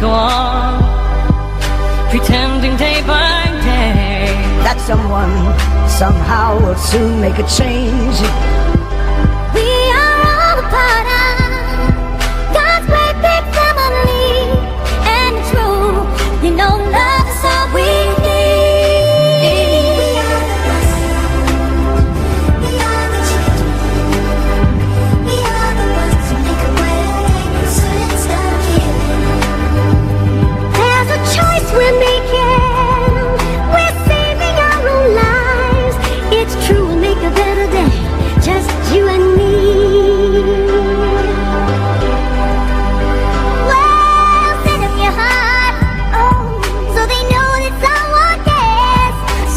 go on pretending day by day that someone somehow will soon make a change.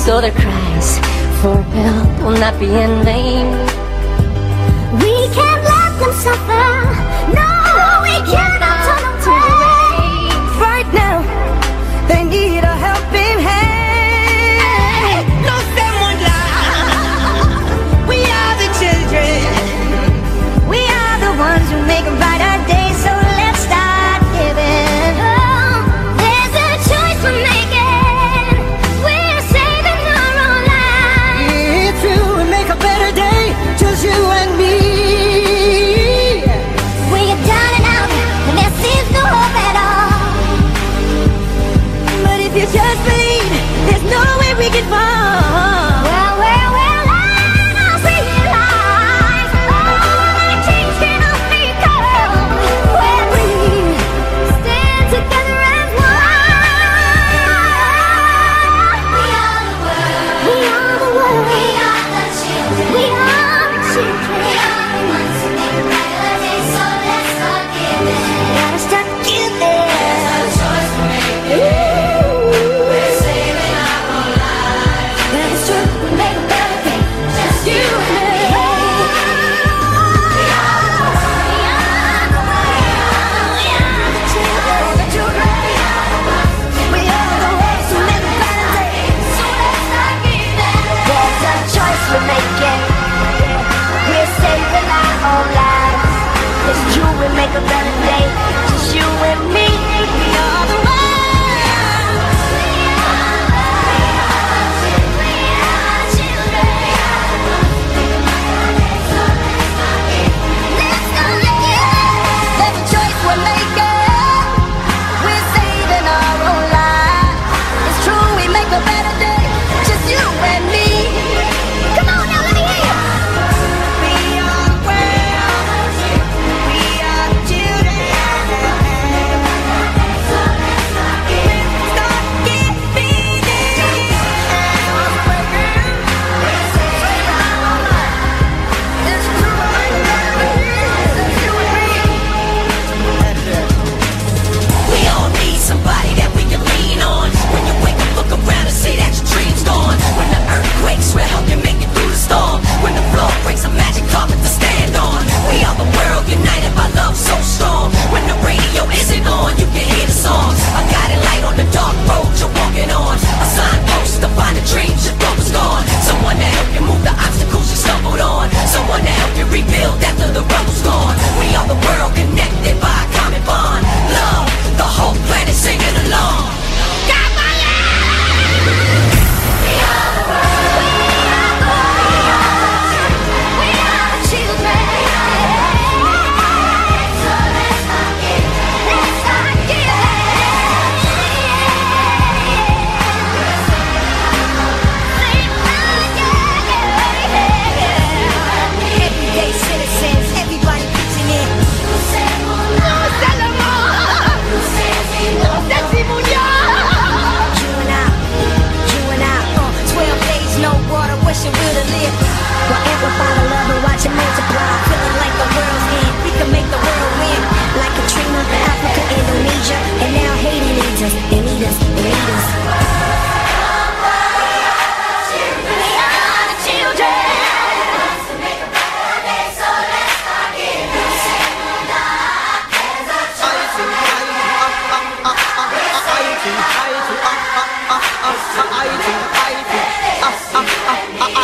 So their cries for help will not be in vain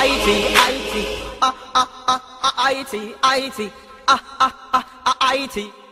IT, IT, ah, ah, ah, ah, IT.